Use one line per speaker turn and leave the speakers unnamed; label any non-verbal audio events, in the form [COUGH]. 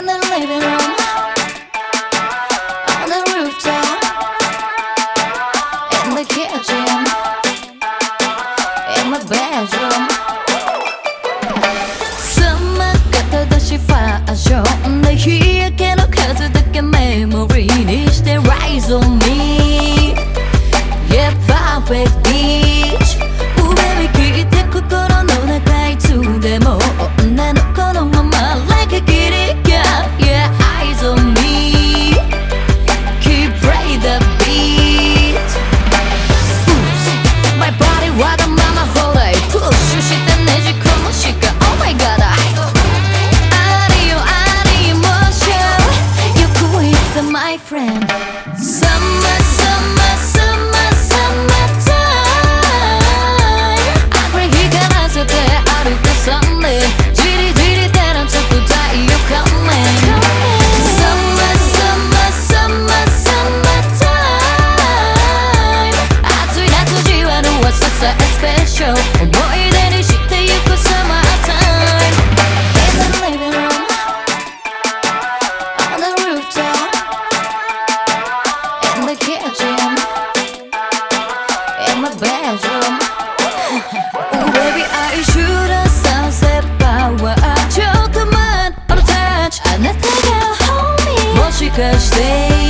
In the living room On the rooftop In the kitchen In my bedroom 妻が正しいファッションで日焼けの数だけメモリーにして Rise on show In the living room On the rooftop In the kitchen In my bedroom [LAUGHS] Oh baby I should have sunset power ちょっと待っ I'll touch あなたが hold me もしかして